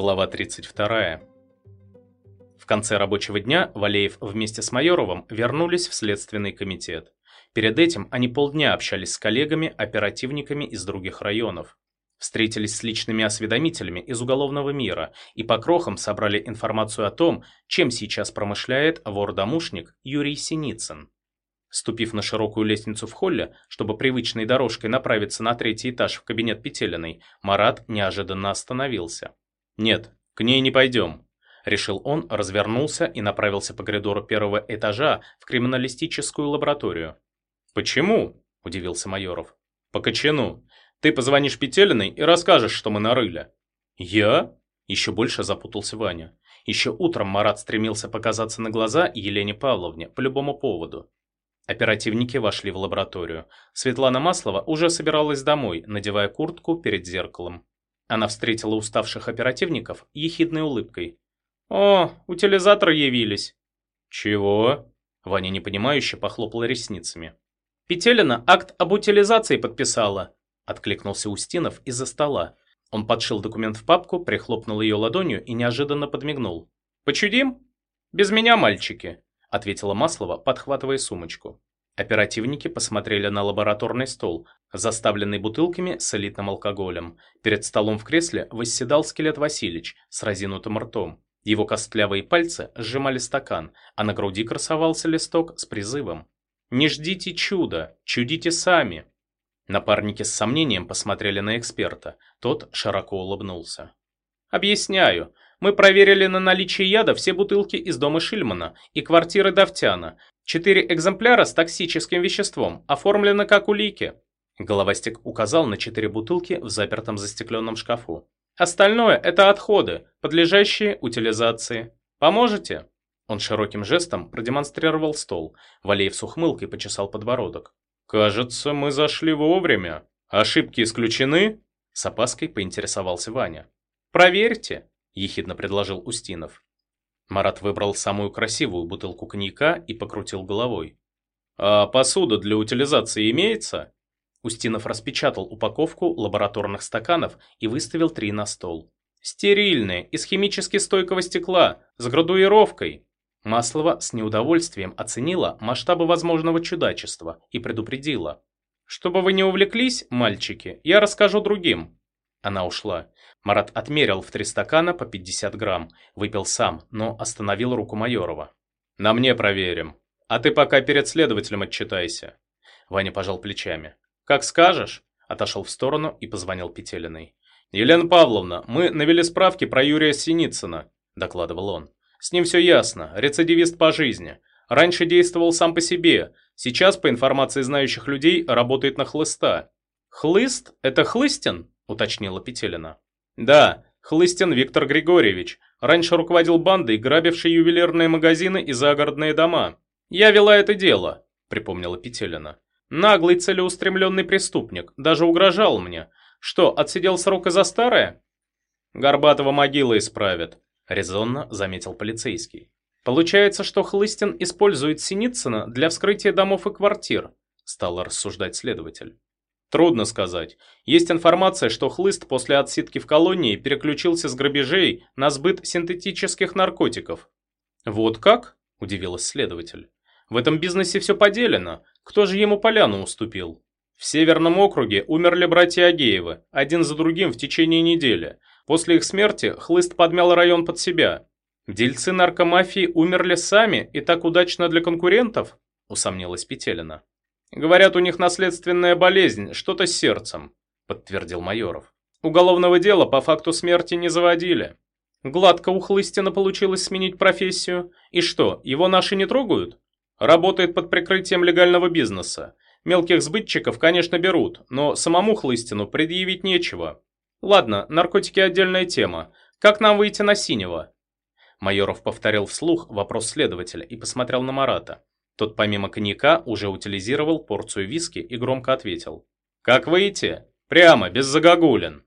Глава 32. В конце рабочего дня Валеев вместе с Майоровым вернулись в Следственный комитет. Перед этим они полдня общались с коллегами, оперативниками из других районов. Встретились с личными осведомителями из уголовного мира и по крохам собрали информацию о том, чем сейчас промышляет вор-домушник Юрий Синицын. Ступив на широкую лестницу в холле, чтобы привычной дорожкой направиться на третий этаж в кабинет Петелиной, Марат неожиданно остановился. «Нет, к ней не пойдем», — решил он, развернулся и направился по коридору первого этажа в криминалистическую лабораторию. «Почему?» — удивился Майоров. «По кочану. Ты позвонишь Петелиной и расскажешь, что мы нарыли». «Я?» — еще больше запутался Ваня. Еще утром Марат стремился показаться на глаза Елене Павловне по любому поводу. Оперативники вошли в лабораторию. Светлана Маслова уже собиралась домой, надевая куртку перед зеркалом. Она встретила уставших оперативников ехидной улыбкой. «О, утилизаторы явились!» «Чего?» Ваня непонимающе похлопала ресницами. «Петелина акт об утилизации подписала», откликнулся Устинов из-за стола. Он подшил документ в папку, прихлопнул ее ладонью и неожиданно подмигнул. «Почудим?» «Без меня, мальчики», ответила Маслова, подхватывая сумочку. Оперативники посмотрели на лабораторный стол, заставленный бутылками с элитным алкоголем. Перед столом в кресле восседал скелет Васильевич с разинутым ртом. Его костлявые пальцы сжимали стакан, а на груди красовался листок с призывом. «Не ждите чуда, чудите сами!» Напарники с сомнением посмотрели на эксперта. Тот широко улыбнулся. «Объясняю. Мы проверили на наличие яда все бутылки из дома Шильмана и квартиры Давтяна. Четыре экземпляра с токсическим веществом оформлены как улики. Головастик указал на четыре бутылки в запертом застекленном шкафу. Остальное – это отходы, подлежащие утилизации. Поможете? Он широким жестом продемонстрировал стол. Валеев с ухмылкой почесал подбородок. «Кажется, мы зашли вовремя. Ошибки исключены?» С опаской поинтересовался Ваня. «Проверьте», – ехидно предложил Устинов. Марат выбрал самую красивую бутылку коньяка и покрутил головой. «А посуда для утилизации имеется?» Устинов распечатал упаковку лабораторных стаканов и выставил три на стол. «Стерильные, из химически стойкого стекла, с градуировкой». Маслова с неудовольствием оценила масштабы возможного чудачества и предупредила. «Чтобы вы не увлеклись, мальчики, я расскажу другим». Она ушла. Марат отмерил в три стакана по 50 грамм, выпил сам, но остановил руку Майорова. «На мне проверим. А ты пока перед следователем отчитайся». Ваня пожал плечами. «Как скажешь», – отошел в сторону и позвонил Петелиной. «Елена Павловна, мы навели справки про Юрия Синицына», – докладывал он. «С ним все ясно, рецидивист по жизни. Раньше действовал сам по себе, сейчас, по информации знающих людей, работает на хлыста». «Хлыст? Это Хлыстин?» – уточнила Петелина. Да, Хлыстин Виктор Григорьевич. Раньше руководил бандой, грабившей ювелирные магазины и загородные дома. Я вела это дело, припомнила Петелина. Наглый целеустремленный преступник, даже угрожал мне. Что, отсидел срок из-за старое? Горбатого могила исправят, резонно заметил полицейский. Получается, что Хлыстин использует Синицына для вскрытия домов и квартир, стал рассуждать следователь. Трудно сказать. Есть информация, что Хлыст после отсидки в колонии переключился с грабежей на сбыт синтетических наркотиков. Вот как? Удивилась следователь. В этом бизнесе все поделено. Кто же ему поляну уступил? В Северном округе умерли братья Агеевы, один за другим в течение недели. После их смерти Хлыст подмял район под себя. Дельцы наркомафии умерли сами и так удачно для конкурентов? Усомнилась Петелина. Говорят, у них наследственная болезнь, что-то с сердцем, подтвердил Майоров. Уголовного дела по факту смерти не заводили. Гладко у Хлыстина получилось сменить профессию. И что, его наши не трогают? Работает под прикрытием легального бизнеса. Мелких сбытчиков, конечно, берут, но самому Хлыстину предъявить нечего. Ладно, наркотики отдельная тема. Как нам выйти на синего? Майоров повторил вслух вопрос следователя и посмотрел на Марата. Тот помимо коньяка уже утилизировал порцию виски и громко ответил. «Как выйти? Прямо, без загогулин.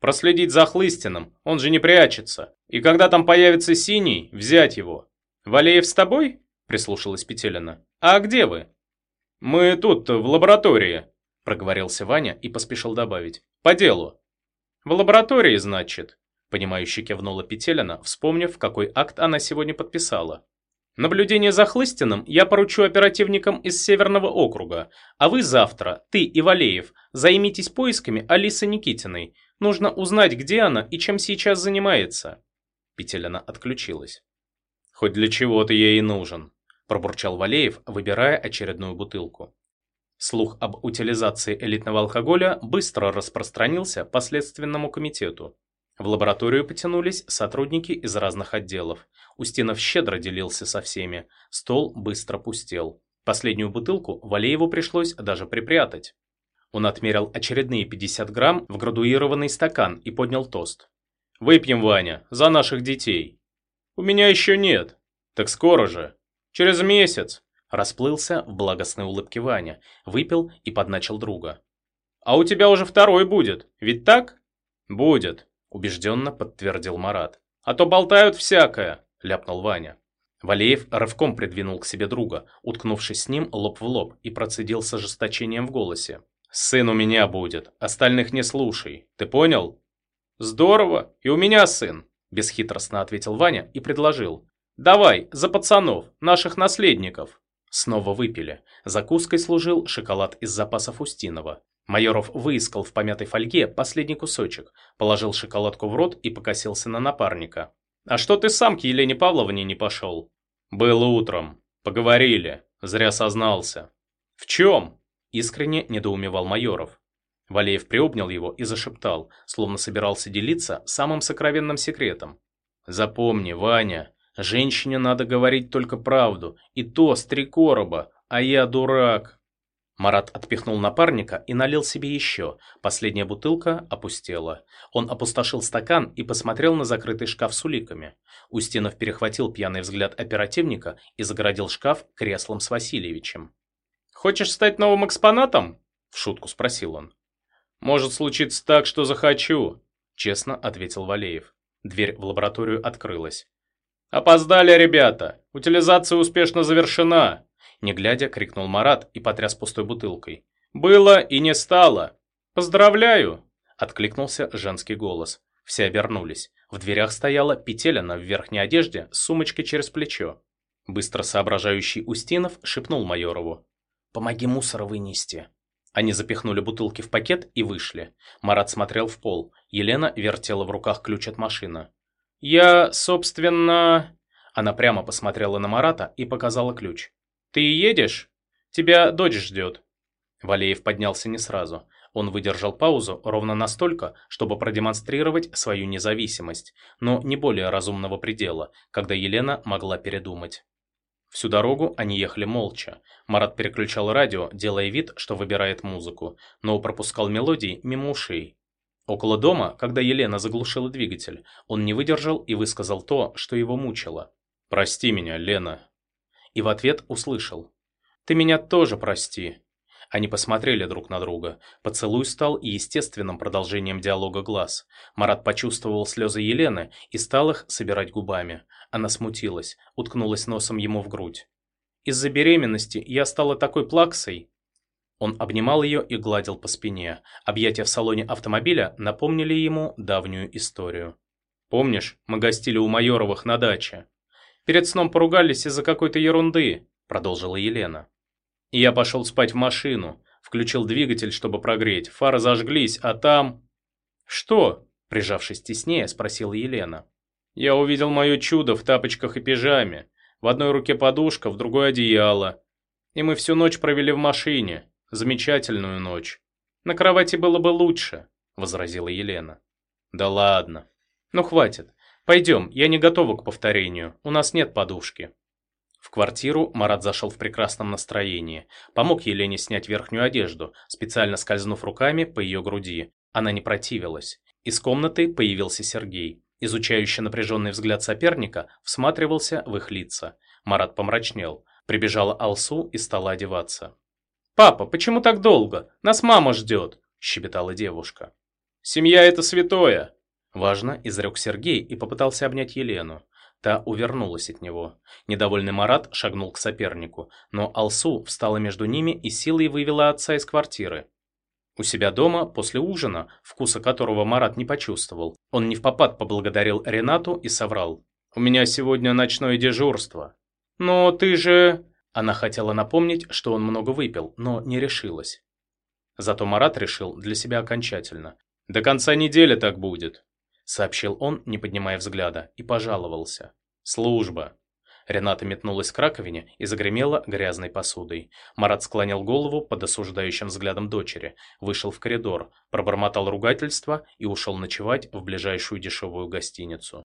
Проследить за Хлыстиным, он же не прячется. И когда там появится синий, взять его. Валеев с тобой?» Прислушалась Петелина. «А где вы?» «Мы тут, в лаборатории», проговорился Ваня и поспешил добавить. «По делу». «В лаборатории, значит?» Понимающе кивнула Петелина, вспомнив, какой акт она сегодня подписала. Наблюдение за Хлыстиным я поручу оперативникам из Северного округа, а вы завтра, ты и Валеев, займитесь поисками Алисы Никитиной. Нужно узнать, где она и чем сейчас занимается. Петелина отключилась. Хоть для чего-то ей и нужен, пробурчал Валеев, выбирая очередную бутылку. Слух об утилизации элитного алкоголя быстро распространился по следственному комитету. В лабораторию потянулись сотрудники из разных отделов. Устинов щедро делился со всеми. Стол быстро пустел. Последнюю бутылку Валееву пришлось даже припрятать. Он отмерил очередные 50 грамм в градуированный стакан и поднял тост. «Выпьем, Ваня, за наших детей». «У меня еще нет». «Так скоро же. Через месяц». Расплылся в благостной улыбке Ваня, выпил и подначил друга. «А у тебя уже второй будет, ведь так?» «Будет», убежденно подтвердил Марат. «А то болтают всякое», – ляпнул Ваня. Валеев рывком придвинул к себе друга, уткнувшись с ним лоб в лоб, и процедил с ожесточением в голосе. «Сын у меня будет, остальных не слушай, ты понял?» «Здорово, и у меня сын», – бесхитростно ответил Ваня и предложил. «Давай, за пацанов, наших наследников». Снова выпили. Закуской служил шоколад из запасов Устинова. Майоров выискал в помятой фольге последний кусочек, положил шоколадку в рот и покосился на напарника. «А что ты сам к Елене Павловне не пошел?» «Было утром. Поговорили. Зря сознался». «В чем?» – искренне недоумевал Майоров. Валеев приобнял его и зашептал, словно собирался делиться самым сокровенным секретом. «Запомни, Ваня, женщине надо говорить только правду, и то с три короба, а я дурак». Марат отпихнул напарника и налил себе еще. Последняя бутылка опустела. Он опустошил стакан и посмотрел на закрытый шкаф с уликами. Устинов перехватил пьяный взгляд оперативника и загородил шкаф креслом с Васильевичем. «Хочешь стать новым экспонатом?» – в шутку спросил он. «Может случиться так, что захочу», – честно ответил Валеев. Дверь в лабораторию открылась. «Опоздали, ребята! Утилизация успешно завершена!» Не глядя, крикнул Марат и потряс пустой бутылкой. «Было и не стало! Поздравляю!» Откликнулся женский голос. Все обернулись. В дверях стояла Петелина в верхней одежде с сумочкой через плечо. Быстро соображающий Устинов шепнул Майорову. «Помоги мусор вынести». Они запихнули бутылки в пакет и вышли. Марат смотрел в пол. Елена вертела в руках ключ от машины. «Я, собственно...» Она прямо посмотрела на Марата и показала ключ. «Ты едешь? Тебя дочь ждет». Валеев поднялся не сразу. Он выдержал паузу ровно настолько, чтобы продемонстрировать свою независимость, но не более разумного предела, когда Елена могла передумать. Всю дорогу они ехали молча. Марат переключал радио, делая вид, что выбирает музыку, но пропускал мелодии мимо ушей. Около дома, когда Елена заглушила двигатель, он не выдержал и высказал то, что его мучило. «Прости меня, Лена, и в ответ услышал. «Ты меня тоже прости». Они посмотрели друг на друга. Поцелуй стал естественным продолжением диалога глаз. Марат почувствовал слезы Елены и стал их собирать губами. Она смутилась, уткнулась носом ему в грудь. «Из-за беременности я стала такой плаксой». Он обнимал ее и гладил по спине. Объятия в салоне автомобиля напомнили ему давнюю историю. «Помнишь, мы гостили у Майоровых на даче?» Перед сном поругались из-за какой-то ерунды», – продолжила Елена. Я пошел спать в машину, включил двигатель, чтобы прогреть, фары зажглись, а там... «Что?» – прижавшись теснее, спросила Елена. «Я увидел мое чудо в тапочках и пижаме. В одной руке подушка, в другой одеяло. И мы всю ночь провели в машине. Замечательную ночь. На кровати было бы лучше», – возразила Елена. «Да ладно. Ну хватит. «Пойдем, я не готова к повторению, у нас нет подушки». В квартиру Марат зашел в прекрасном настроении. Помог Елене снять верхнюю одежду, специально скользнув руками по ее груди. Она не противилась. Из комнаты появился Сергей. Изучающий напряженный взгляд соперника всматривался в их лица. Марат помрачнел. Прибежала Алсу и стала одеваться. «Папа, почему так долго? Нас мама ждет!» – щебетала девушка. «Семья – это святое!» Важно, изрек Сергей и попытался обнять Елену. Та увернулась от него. Недовольный Марат шагнул к сопернику, но Алсу встала между ними и силой вывела отца из квартиры. У себя дома, после ужина, вкуса которого Марат не почувствовал, он не в попад поблагодарил Ренату и соврал. «У меня сегодня ночное дежурство». «Но ты же...» Она хотела напомнить, что он много выпил, но не решилась. Зато Марат решил для себя окончательно. «До конца недели так будет», — сообщил он, не поднимая взгляда, и пожаловался. «Служба». Рената метнулась к раковине и загремела грязной посудой. Марат склонил голову под осуждающим взглядом дочери, вышел в коридор, пробормотал ругательство и ушел ночевать в ближайшую дешевую гостиницу.